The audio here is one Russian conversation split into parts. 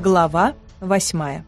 Глава восьмая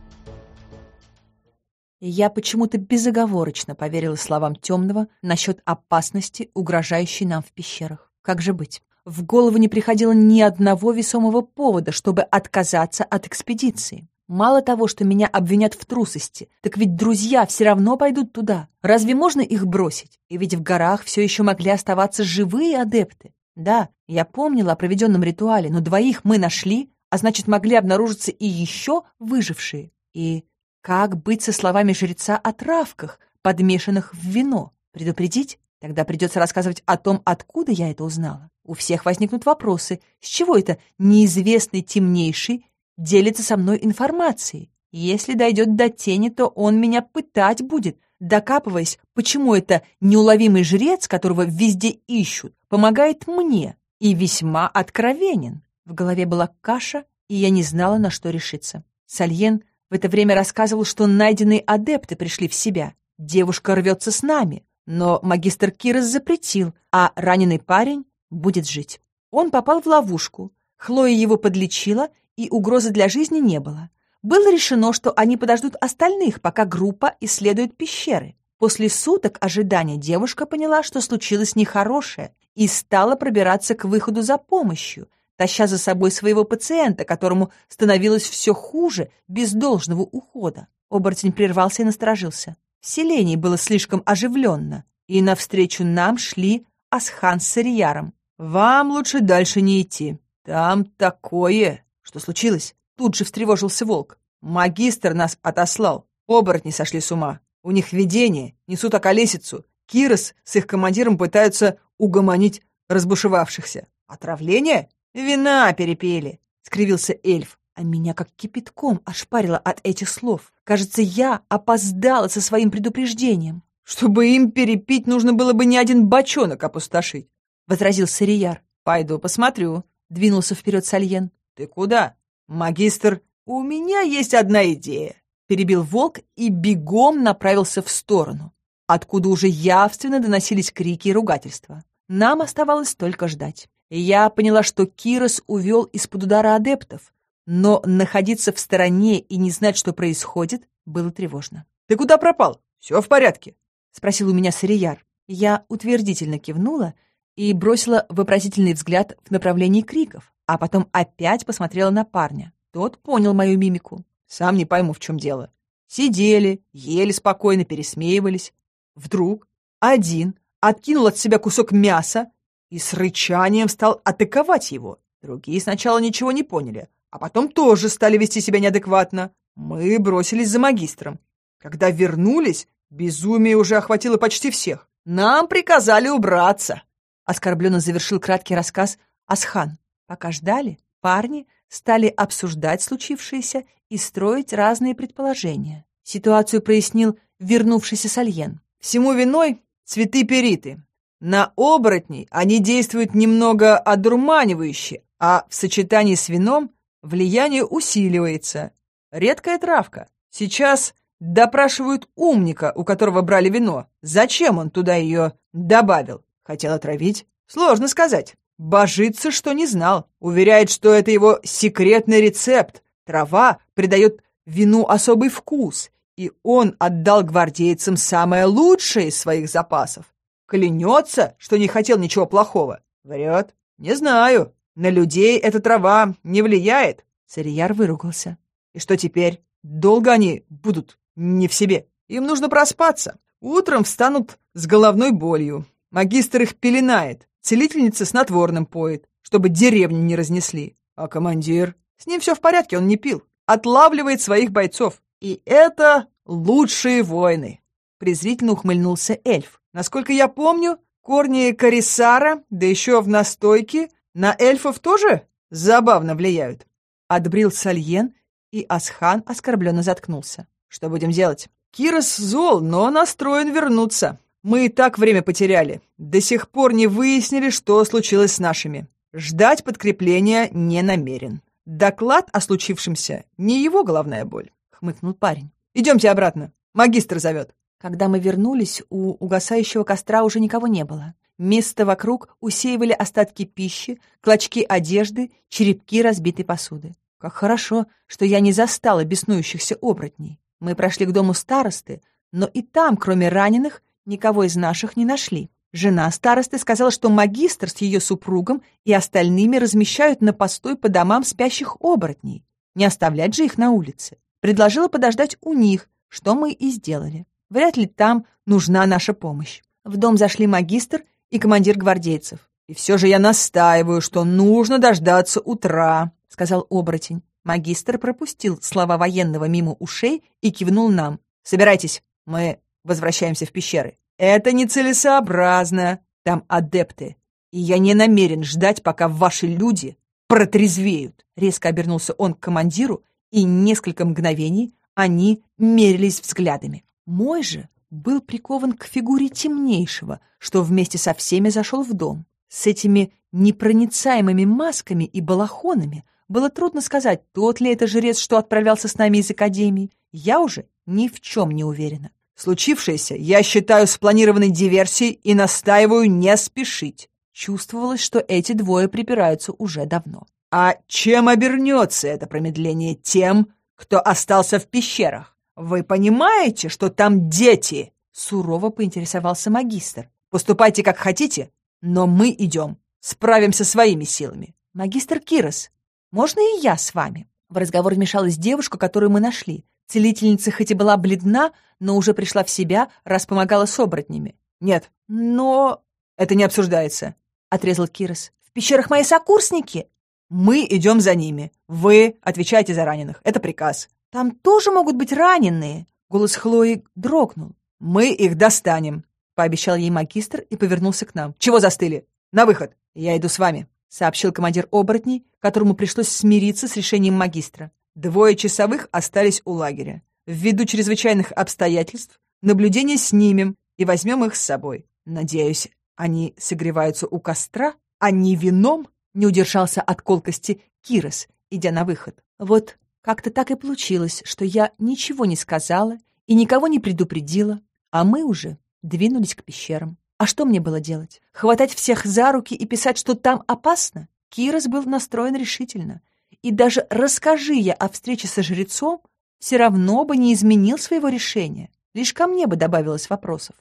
Я почему-то безоговорочно поверила словам темного насчет опасности, угрожающей нам в пещерах. Как же быть? В голову не приходило ни одного весомого повода, чтобы отказаться от экспедиции. Мало того, что меня обвинят в трусости, так ведь друзья все равно пойдут туда. Разве можно их бросить? И ведь в горах все еще могли оставаться живые адепты. Да, я помнила о проведенном ритуале, но двоих мы нашли, а значит, могли обнаружиться и еще выжившие. И как быть со словами жреца о травках, подмешанных в вино? Предупредить? Тогда придется рассказывать о том, откуда я это узнала. У всех возникнут вопросы. С чего это неизвестный темнейший делится со мной информацией? Если дойдет до тени, то он меня пытать будет, докапываясь, почему это неуловимый жрец, которого везде ищут, помогает мне и весьма откровенен. В голове была каша, и я не знала, на что решиться. Сальен в это время рассказывал, что найденные адепты пришли в себя. Девушка рвется с нами, но магистр Кирос запретил, а раненый парень будет жить. Он попал в ловушку. Хлоя его подлечила, и угрозы для жизни не было. Было решено, что они подождут остальных, пока группа исследует пещеры. После суток ожидания девушка поняла, что случилось нехорошее, и стала пробираться к выходу за помощью, таща за собой своего пациента, которому становилось все хуже без должного ухода. Оборотень прервался и насторожился. В селении было слишком оживленно, и навстречу нам шли Асхан с Сарияром. «Вам лучше дальше не идти. Там такое...» «Что случилось?» Тут же встревожился волк. «Магистр нас отослал. Оборотни сошли с ума. У них видение, несут околесицу. Кирос с их командиром пытаются угомонить разбушевавшихся. Отравление? «Вина перепели», — скривился эльф. А меня как кипятком ошпарило от этих слов. Кажется, я опоздала со своим предупреждением. «Чтобы им перепить, нужно было бы не один бочонок опустошить», — возразил Сарияр. «Пойду посмотрю», — двинулся вперед Сальен. «Ты куда?» «Магистр, у меня есть одна идея», — перебил волк и бегом направился в сторону, откуда уже явственно доносились крики и ругательства. Нам оставалось только ждать. Я поняла, что Кирос увел из-под удара адептов, но находиться в стороне и не знать, что происходит, было тревожно. «Ты куда пропал? Все в порядке?» — спросил у меня Сарияр. Я утвердительно кивнула и бросила вопросительный взгляд в направлении криков, а потом опять посмотрела на парня. Тот понял мою мимику. Сам не пойму, в чем дело. Сидели, ели спокойно, пересмеивались. Вдруг один откинул от себя кусок мяса, и с рычанием стал атаковать его. Другие сначала ничего не поняли, а потом тоже стали вести себя неадекватно. Мы бросились за магистром. Когда вернулись, безумие уже охватило почти всех. Нам приказали убраться. Оскорбленно завершил краткий рассказ Асхан. Пока ждали, парни стали обсуждать случившееся и строить разные предположения. Ситуацию прояснил вернувшийся Сальен. Всему виной цветы периты. На оборотней они действуют немного одурманивающе, а в сочетании с вином влияние усиливается. Редкая травка. Сейчас допрашивают умника, у которого брали вино. Зачем он туда ее добавил? Хотел отравить? Сложно сказать. Божится, что не знал. Уверяет, что это его секретный рецепт. Трава придает вину особый вкус, и он отдал гвардейцам самое лучшее из своих запасов. Клянется, что не хотел ничего плохого. Врет. Не знаю. На людей эта трава не влияет. Сарияр выругался. И что теперь? Долго они будут не в себе. Им нужно проспаться. Утром встанут с головной болью. Магистр их пеленает. Целительница снотворным поет, чтобы деревню не разнесли. А командир? С ним все в порядке, он не пил. Отлавливает своих бойцов. И это лучшие воины. Презрительно ухмыльнулся эльф. Насколько я помню, корни корисара, да еще в настойке, на эльфов тоже забавно влияют. Отбрил Сальен, и Асхан оскорбленно заткнулся. Что будем делать? Кирос зол, но настроен вернуться. Мы и так время потеряли. До сих пор не выяснили, что случилось с нашими. Ждать подкрепления не намерен. Доклад о случившемся не его головная боль, хмыкнул парень. Идемте обратно. Магистр зовет. Когда мы вернулись, у угасающего костра уже никого не было. Место вокруг усеивали остатки пищи, клочки одежды, черепки разбитой посуды. Как хорошо, что я не застала беснующихся оборотней. Мы прошли к дому старосты, но и там, кроме раненых, никого из наших не нашли. Жена старосты сказала, что магистр с ее супругом и остальными размещают на постой по домам спящих оборотней. Не оставлять же их на улице. Предложила подождать у них, что мы и сделали. Вряд ли там нужна наша помощь. В дом зашли магистр и командир гвардейцев. «И все же я настаиваю, что нужно дождаться утра», — сказал оборотень. Магистр пропустил слова военного мимо ушей и кивнул нам. «Собирайтесь, мы возвращаемся в пещеры». «Это нецелесообразно. Там адепты. И я не намерен ждать, пока ваши люди протрезвеют». Резко обернулся он к командиру, и несколько мгновений они мерились взглядами. Мой же был прикован к фигуре темнейшего, что вместе со всеми зашел в дом. С этими непроницаемыми масками и балахонами было трудно сказать, тот ли это жрец, что отправлялся с нами из академии. Я уже ни в чем не уверена. Случившееся я считаю спланированной диверсией и настаиваю не спешить. Чувствовалось, что эти двое припираются уже давно. А чем обернется это промедление тем, кто остался в пещерах? Вы понимаете, что там дети? Сурово поинтересовался магистр. Поступайте как хотите, но мы идем. Справимся своими силами. Магистр Кирос, можно и я с вами? В разговор вмешалась девушка, которую мы нашли. Целительница хоть и была бледна, но уже пришла в себя, раз помогала с оборотнями. «Нет, но...» «Это не обсуждается», — отрезал Кирос. «В пещерах мои сокурсники!» «Мы идем за ними. Вы отвечаете за раненых. Это приказ». «Там тоже могут быть раненые!» Голос Хлои дрогнул. «Мы их достанем», — пообещал ей магистр и повернулся к нам. «Чего застыли? На выход! Я иду с вами», — сообщил командир оборотней, которому пришлось смириться с решением магистра. Двое часовых остались у лагеря. Ввиду чрезвычайных обстоятельств наблюдение снимем и возьмем их с собой. Надеюсь, они согреваются у костра, а не вином?» не удержался от колкости Кирос, идя на выход. Вот как-то так и получилось, что я ничего не сказала и никого не предупредила, а мы уже двинулись к пещерам. А что мне было делать? Хватать всех за руки и писать, что там опасно? Кирос был настроен решительно. И даже расскажи я о встрече со жрецом, все равно бы не изменил своего решения. Лишь ко мне бы добавилось вопросов.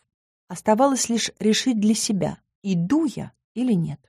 Оставалось лишь решить для себя, иду я или нет.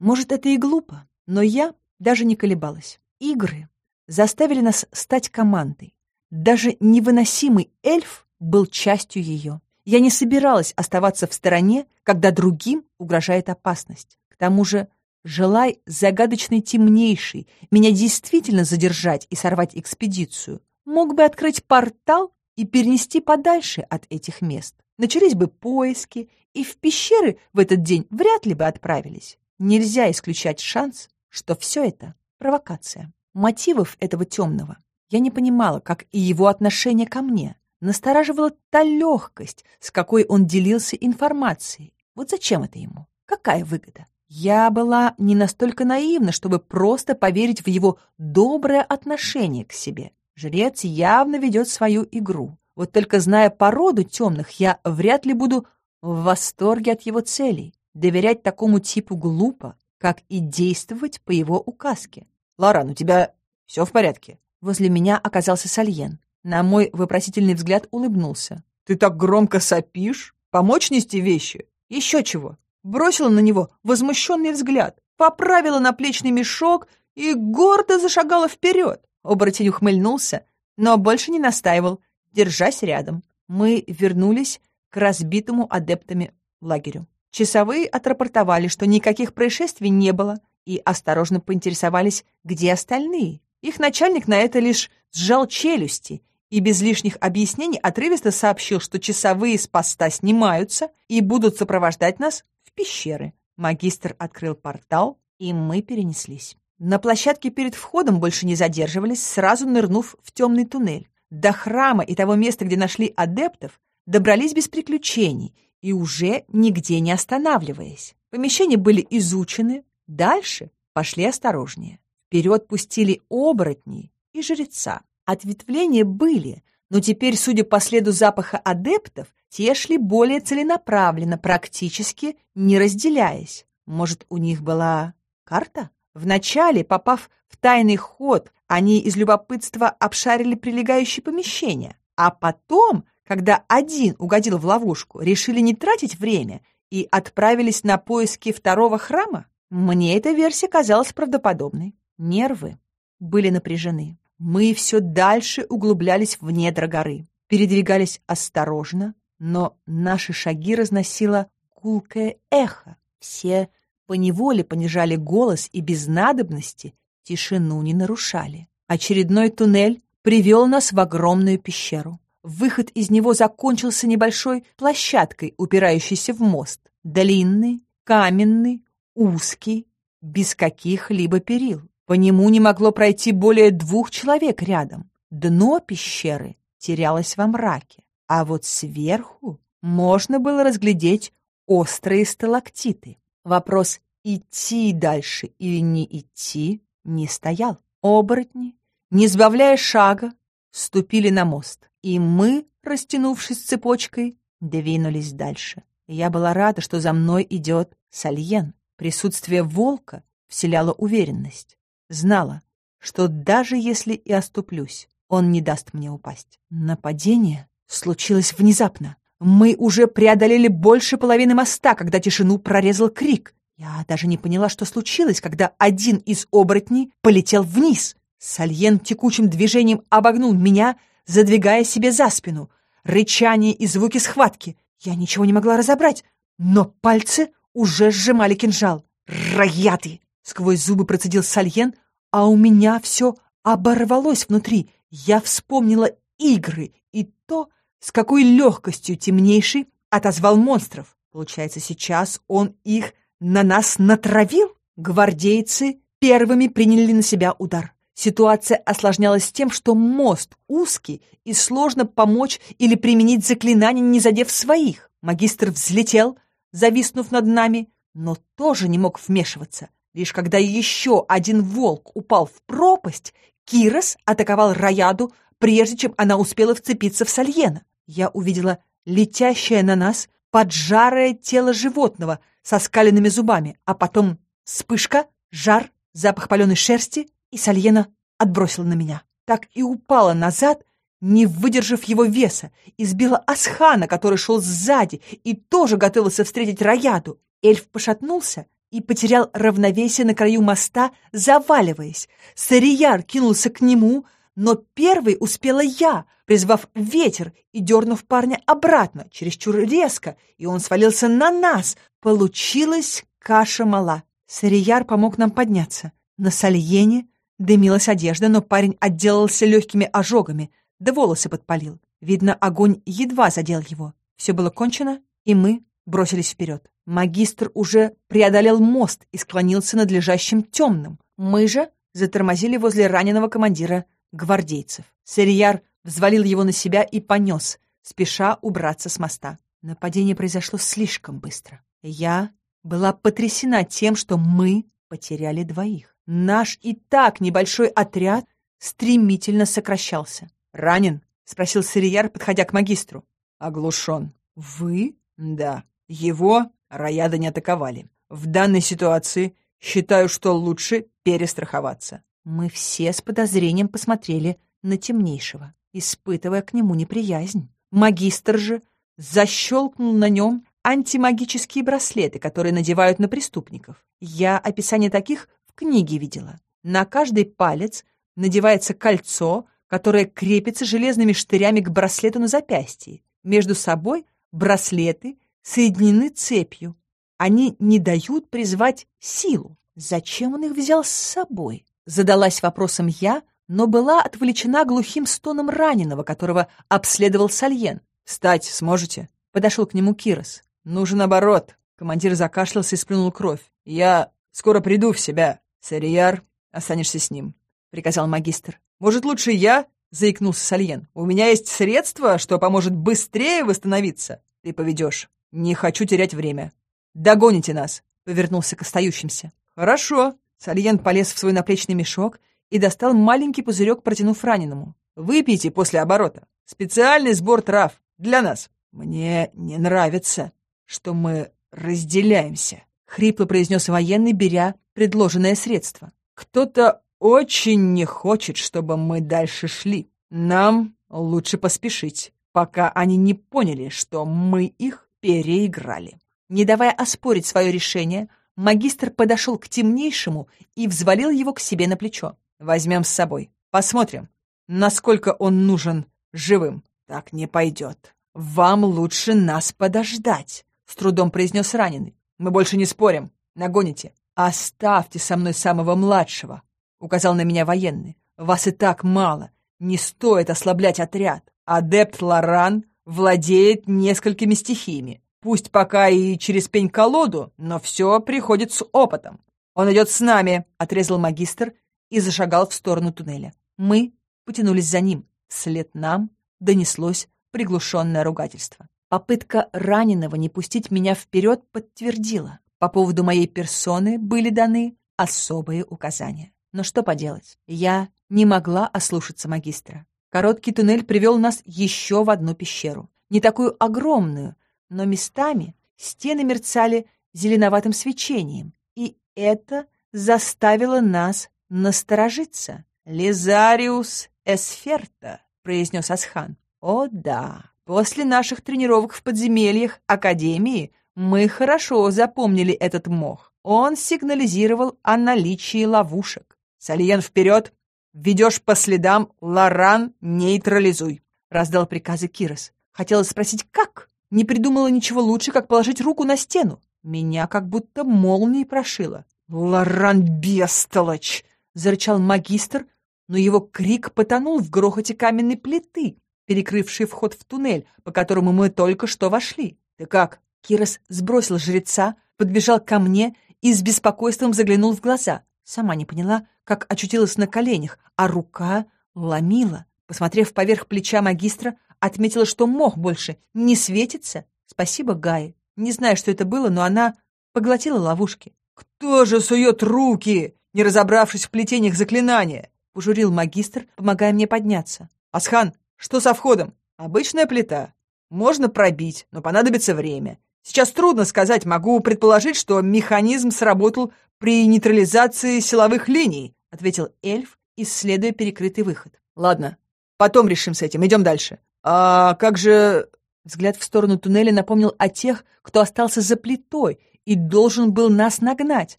Может, это и глупо, но я даже не колебалась. Игры заставили нас стать командой. Даже невыносимый эльф был частью ее. Я не собиралась оставаться в стороне, когда другим угрожает опасность. К тому же, желай загадочный темнейший меня действительно задержать и сорвать экспедицию, мог бы открыть портал и перенести подальше от этих мест. Начались бы поиски, и в пещеры в этот день вряд ли бы отправились. Нельзя исключать шанс, что все это — провокация. Мотивов этого темного я не понимала, как и его отношение ко мне. Настораживала та легкость, с какой он делился информацией. Вот зачем это ему? Какая выгода? Я была не настолько наивна, чтобы просто поверить в его доброе отношение к себе. Жрец явно ведет свою игру. Вот только зная породу темных, я вряд ли буду в восторге от его целей. Доверять такому типу глупо, как и действовать по его указке. «Ларан, у тебя все в порядке?» Возле меня оказался Сальен. На мой вопросительный взгляд улыбнулся. «Ты так громко сопишь? Помочь нести вещи? Еще чего?» Бросила на него возмущенный взгляд, поправила наплечный мешок и гордо зашагала вперед. Оборотень ухмыльнулся, но больше не настаивал, держась рядом. Мы вернулись к разбитому адептами лагерю. Часовые отрапортовали, что никаких происшествий не было, и осторожно поинтересовались, где остальные. Их начальник на это лишь сжал челюсти и без лишних объяснений отрывисто сообщил, что часовые с поста снимаются и будут сопровождать нас в пещеры. Магистр открыл портал, и мы перенеслись. На площадке перед входом больше не задерживались, сразу нырнув в темный туннель. До храма и того места, где нашли адептов, добрались без приключений — и уже нигде не останавливаясь. Помещения были изучены, дальше пошли осторожнее. Вперед пустили оборотни и жреца. Ответвления были, но теперь, судя по следу запаха адептов, те шли более целенаправленно, практически не разделяясь. Может, у них была карта? Вначале, попав в тайный ход, они из любопытства обшарили прилегающие помещения, а потом, когда один угодил в ловушку, решили не тратить время и отправились на поиски второго храма? Мне эта версия казалась правдоподобной. Нервы были напряжены. Мы все дальше углублялись в недра горы, передвигались осторожно, но наши шаги разносило гулкое эхо. Все поневоле понижали голос и без надобности тишину не нарушали. Очередной туннель привел нас в огромную пещеру. Выход из него закончился небольшой площадкой, упирающейся в мост. Длинный, каменный, узкий, без каких-либо перил. По нему не могло пройти более двух человек рядом. Дно пещеры терялось во мраке, а вот сверху можно было разглядеть острые сталактиты. Вопрос идти дальше или не идти не стоял. Оборотни, не сбавляя шага, ступили на мост, и мы, растянувшись цепочкой, двинулись дальше. Я была рада, что за мной идет Сальен. Присутствие волка вселяло уверенность. Знала, что даже если и оступлюсь, он не даст мне упасть. Нападение случилось внезапно. Мы уже преодолели больше половины моста, когда тишину прорезал крик. Я даже не поняла, что случилось, когда один из оборотней полетел вниз. Сальен текучим движением обогнул меня, задвигая себе за спину. Рычание и звуки схватки. Я ничего не могла разобрать, но пальцы уже сжимали кинжал. «Рояты!» — сквозь зубы процедил Сальен, а у меня все оборвалось внутри. Я вспомнила игры и то, с какой легкостью темнейший отозвал монстров. Получается, сейчас он их на нас натравил? Гвардейцы первыми приняли на себя удар. Ситуация осложнялась тем, что мост узкий и сложно помочь или применить заклинание, не задев своих. Магистр взлетел, зависнув над нами, но тоже не мог вмешиваться. Лишь когда еще один волк упал в пропасть, Кирос атаковал Раяду, прежде чем она успела вцепиться в Сальена. Я увидела летящее на нас поджарое тело животного со скаленными зубами, а потом вспышка, жар, запах паленой шерсти, и Сальена отбросила на меня. Так и упала назад, не выдержав его веса, избила Асхана, который шел сзади и тоже готовился встретить Раяду. Эльф пошатнулся и потерял равновесие на краю моста, заваливаясь. Сарияр кинулся к нему, но первой успела я, призвав ветер и дернув парня обратно, чересчур резко, и он свалился на нас. Получилась каша мала. Сарияр помог нам подняться. На Сальене дымилась одежда, но парень отделался легкими ожогами, да волосы подпалил. Видно, огонь едва задел его. Все было кончено, и мы бросились вперед. Магистр уже преодолел мост и склонился над лежащим темным. Мы же затормозили возле раненого командира гвардейцев. Серияр взвалил его на себя и понес, спеша убраться с моста. Нападение произошло слишком быстро. Я была потрясена тем, что мы потеряли двоих. Наш и так небольшой отряд стремительно сокращался. «Ранен?» — спросил Сырияр, подходя к магистру. «Оглушен». «Вы?» «Да. Его Раяда не атаковали. В данной ситуации считаю, что лучше перестраховаться. Мы все с подозрением посмотрели на темнейшего, испытывая к нему неприязнь. Магистр же защелкнул на нем антимагические браслеты, которые надевают на преступников. Я описание таких в книге видела. На каждый палец надевается кольцо, которое крепится железными штырями к браслету на запястье. Между собой браслеты соединены цепью. Они не дают призвать силу. Зачем он их взял с собой? Задалась вопросом я, но была отвлечена глухим стоном раненого, которого обследовал Сальен. «Встать сможете?» Подошел к нему Кирос. «Нужен оборот». Командир закашлялся и сплюнул кровь. «Я скоро приду в себя. Сарияр, останешься с ним», — приказал магистр. «Может, лучше я?» — заикнулся Сальен. «У меня есть средство, что поможет быстрее восстановиться. Ты поведешь. «Не хочу терять время. Догоните нас!» — повернулся к остающимся. «Хорошо!» — Сальен полез в свой наплечный мешок и достал маленький пузырек, протянув раненому. «Выпейте после оборота. Специальный сбор трав. Для нас. Мне не нравится, что мы разделяемся», — хрипло произнес военный, беря предложенное средство. «Кто-то очень не хочет, чтобы мы дальше шли. Нам лучше поспешить, пока они не поняли, что мы их переиграли». Не давая оспорить свое решение, магистр подошел к темнейшему и взвалил его к себе на плечо. «Возьмем с собой. Посмотрим, насколько он нужен живым. Так не пойдет. Вам лучше нас подождать», — с трудом произнес раненый. «Мы больше не спорим. Нагоните. Оставьте со мной самого младшего», — указал на меня военный. «Вас и так мало. Не стоит ослаблять отряд. Адепт Лоран владеет несколькими стихиями. Пусть пока и через пень-колоду, но все приходит с опытом. Он идет с нами, — отрезал магистр и зашагал в сторону туннеля. Мы потянулись за ним. Вслед нам донеслось приглушенное ругательство. Попытка раненого не пустить меня вперед подтвердила. По поводу моей персоны были даны особые указания. Но что поделать, я не могла ослушаться магистра. Короткий туннель привел нас еще в одну пещеру. Не такую огромную, но местами стены мерцали зеленоватым свечением, и это заставило нас насторожиться. «Лизариус Эсферта», — произнес Асхан. «О да, после наших тренировок в подземельях Академии мы хорошо запомнили этот мох. Он сигнализировал о наличии ловушек. Сальен вперед! Ведешь по следам, Лоран нейтрализуй!» — раздал приказы Кирос. Хотела спросить, как? Не придумала ничего лучше, как положить руку на стену. Меня как будто молнией прошило. «Лоран бестолочь!» — зарычал магистр, но его крик потонул в грохоте каменной плиты, перекрывшей вход в туннель, по которому мы только что вошли. «Ты как?» Кирос сбросил жреца, подбежал ко мне и с беспокойством заглянул в глаза. Сама не поняла, как очутилась на коленях, а рука ломила. Посмотрев поверх плеча магистра, Отметила, что мох больше не светится. Спасибо Гае. Не знаю, что это было, но она поглотила ловушки. «Кто же сует руки, не разобравшись в плетениях заклинания?» — пожурил магистр, помогая мне подняться. «Асхан, что со входом? Обычная плита. Можно пробить, но понадобится время. Сейчас трудно сказать, могу предположить, что механизм сработал при нейтрализации силовых линий», — ответил эльф, исследуя перекрытый выход. «Ладно, потом решим с этим, идем дальше. «А как же...» Взгляд в сторону туннеля напомнил о тех, кто остался за плитой и должен был нас нагнать.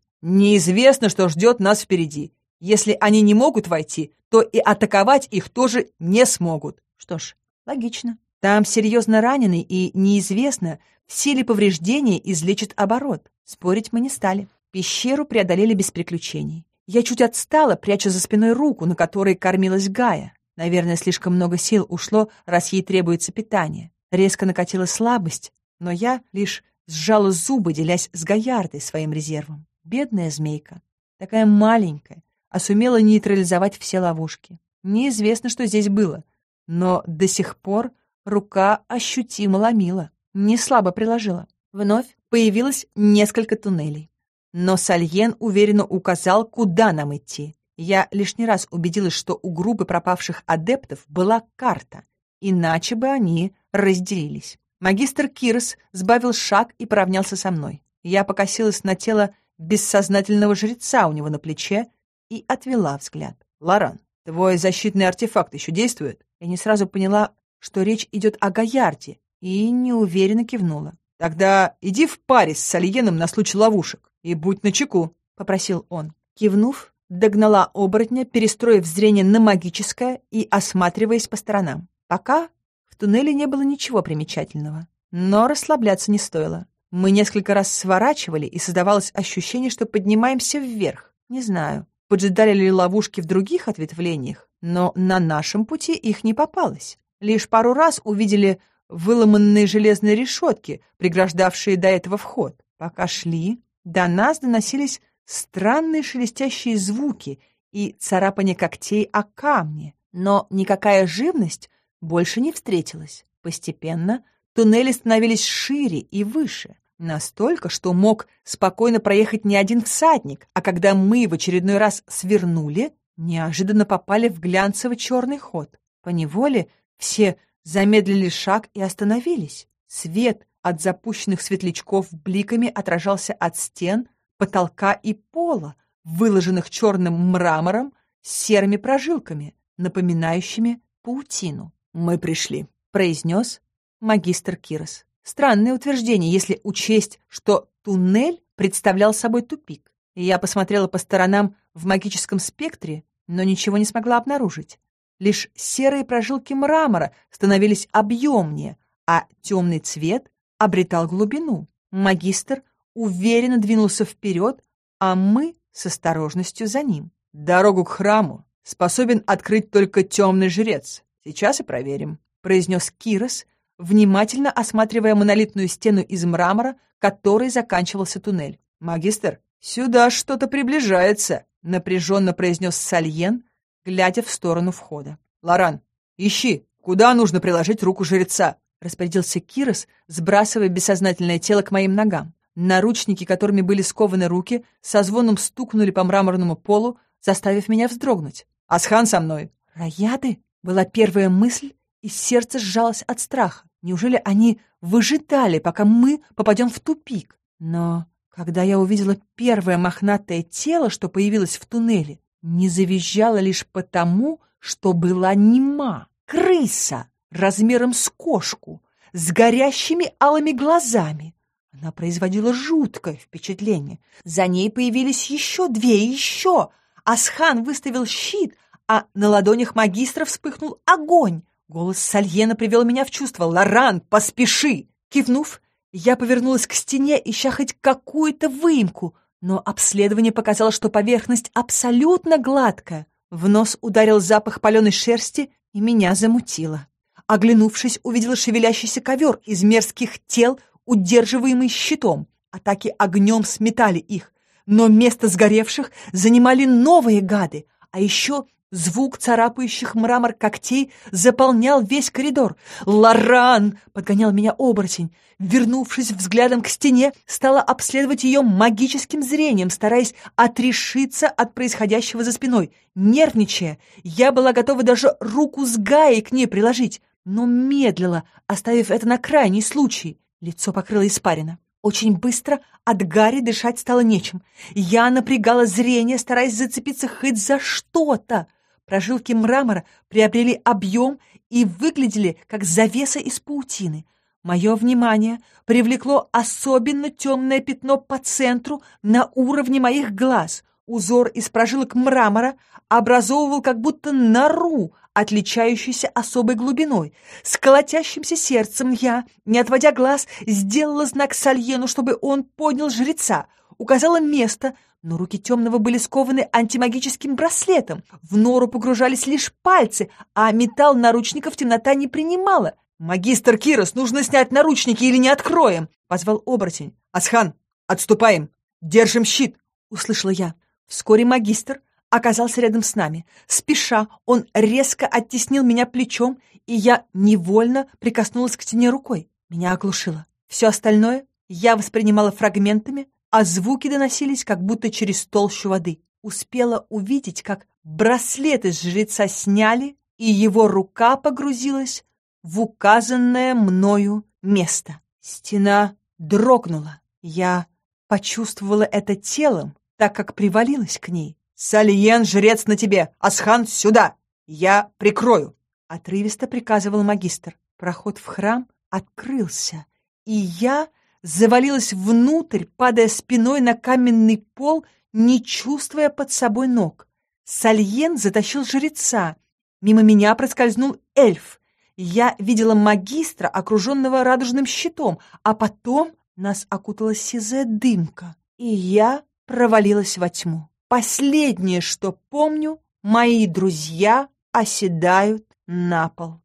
Неизвестно, что ждет нас впереди. Если они не могут войти, то и атаковать их тоже не смогут. Что ж, логично. Там серьезно раненый, и неизвестно, в силе повреждения излечит оборот. Спорить мы не стали. Пещеру преодолели без приключений. Я чуть отстала, пряча за спиной руку, на которой кормилась Гая. Наверное, слишком много сил ушло, раз ей требуется питание. Резко накатила слабость, но я лишь сжала зубы, делясь с Гаярдой своим резервом. Бедная змейка, такая маленькая, а сумела нейтрализовать все ловушки. Неизвестно, что здесь было, но до сих пор рука ощутимо ломила, не слабо приложила. Вновь появилось несколько туннелей. Но Сальен уверенно указал, куда нам идти. Я лишний раз убедилась, что у группы пропавших адептов была карта, иначе бы они разделились. Магистр Кирс сбавил шаг и поравнялся со мной. Я покосилась на тело бессознательного жреца у него на плече и отвела взгляд. «Лоран, твой защитный артефакт еще действует?» Я не сразу поняла, что речь идет о Гаярде, и неуверенно кивнула. «Тогда иди в паре с Сальеном на случай ловушек и будь начеку», — попросил он. Кивнув, догнала оборотня, перестроив зрение на магическое и осматриваясь по сторонам. Пока в туннеле не было ничего примечательного. Но расслабляться не стоило. Мы несколько раз сворачивали, и создавалось ощущение, что поднимаемся вверх. Не знаю, поджидали ли ловушки в других ответвлениях, но на нашем пути их не попалось. Лишь пару раз увидели выломанные железные решетки, преграждавшие до этого вход. Пока шли, до нас доносились странные шелестящие звуки и царапание когтей о камни, но никакая живность больше не встретилась. Постепенно туннели становились шире и выше, настолько, что мог спокойно проехать не один всадник, а когда мы в очередной раз свернули, неожиданно попали в глянцевый черный ход. По неволе все замедлили шаг и остановились. Свет, от запущенных светлячков бликами отражался от стен, потолка и пола, выложенных черным мрамором с серыми прожилками, напоминающими паутину. «Мы пришли», — произнес магистр Кирос. Странное утверждение, если учесть, что туннель представлял собой тупик. Я посмотрела по сторонам в магическом спектре, но ничего не смогла обнаружить. Лишь серые прожилки мрамора становились объемнее, а темный цвет обретал глубину. Магистр уверенно двинулся вперед, а мы с осторожностью за ним. «Дорогу к храму способен открыть только темный жрец. Сейчас и проверим», — произнес Кирос, внимательно осматривая монолитную стену из мрамора, которой заканчивался туннель. «Магистр, сюда что-то приближается», — напряженно произнес Сальен, глядя в сторону входа. «Лоран, ищи, куда нужно приложить руку жреца?» — распорядился Кирос, сбрасывая бессознательное тело к моим ногам. Наручники, которыми были скованы руки, со звоном стукнули по мраморному полу, заставив меня вздрогнуть. «Асхан со мной!» «Рояды?» — была первая мысль, и сердце сжалось от страха. Неужели они выжидали, пока мы попадем в тупик? Но когда я увидела первое мохнатое тело, что появилось в туннеле, не завизжала лишь потому, что была нема. Крыса размером с кошку, с горящими алыми глазами, она производила жуткое впечатление. За ней появились еще две и еще. Асхан выставил щит, а на ладонях магистра вспыхнул огонь. Голос Сальена привел меня в чувство. «Лоран, поспеши!» Кивнув, я повернулась к стене, ища хоть какую-то выемку, но обследование показало, что поверхность абсолютно гладкая. В нос ударил запах паленой шерсти, и меня замутило. Оглянувшись, увидела шевелящийся ковер из мерзких тел, удерживаемый щитом. Атаки огнем сметали их, но место сгоревших занимали новые гады, а еще звук царапающих мрамор когтей заполнял весь коридор. «Лоран!» — подгонял меня оборотень. Вернувшись взглядом к стене, стала обследовать ее магическим зрением, стараясь отрешиться от происходящего за спиной. Нервничая, я была готова даже руку с Гаей к ней приложить, но медлила, оставив это на крайний случай. Лицо покрыло испарина. Очень быстро от Гарри дышать стало нечем. Я напрягала зрение, стараясь зацепиться хоть за что-то. Прожилки мрамора приобрели объем и выглядели, как завеса из паутины. Мое внимание привлекло особенно темное пятно по центру на уровне моих глаз. Узор из прожилок мрамора образовывал как будто нору, отличающуюся особой глубиной. С колотящимся сердцем я, не отводя глаз, сделала знак Сальену, чтобы он поднял жреца, указала место, но руки темного были скованы антимагическим браслетом. В нору погружались лишь пальцы, а металл наручников темнота не принимала. «Магистр Кирос, нужно снять наручники или не откроем!» — позвал оборотень. «Асхан, отступаем! Держим щит!» — услышала я. Вскоре магистр оказался рядом с нами. Спеша, он резко оттеснил меня плечом, и я невольно прикоснулась к стене рукой. Меня оглушило. Все остальное я воспринимала фрагментами, а звуки доносились как будто через толщу воды. Успела увидеть, как браслеты с жреца сняли, и его рука погрузилась в указанное мною место. Стена дрогнула. Я почувствовала это телом, так как привалилась к ней. «Сальен, жрец на тебе! Асхан, сюда! Я прикрою!» Отрывисто приказывал магистр. Проход в храм открылся, и я завалилась внутрь, падая спиной на каменный пол, не чувствуя под собой ног. Сальен затащил жреца. Мимо меня проскользнул эльф. Я видела магистра, окруженного радужным щитом, а потом нас окутала сизая дымка, и я провалилась во тьму. Последнее, что помню, мои друзья оседают на пол.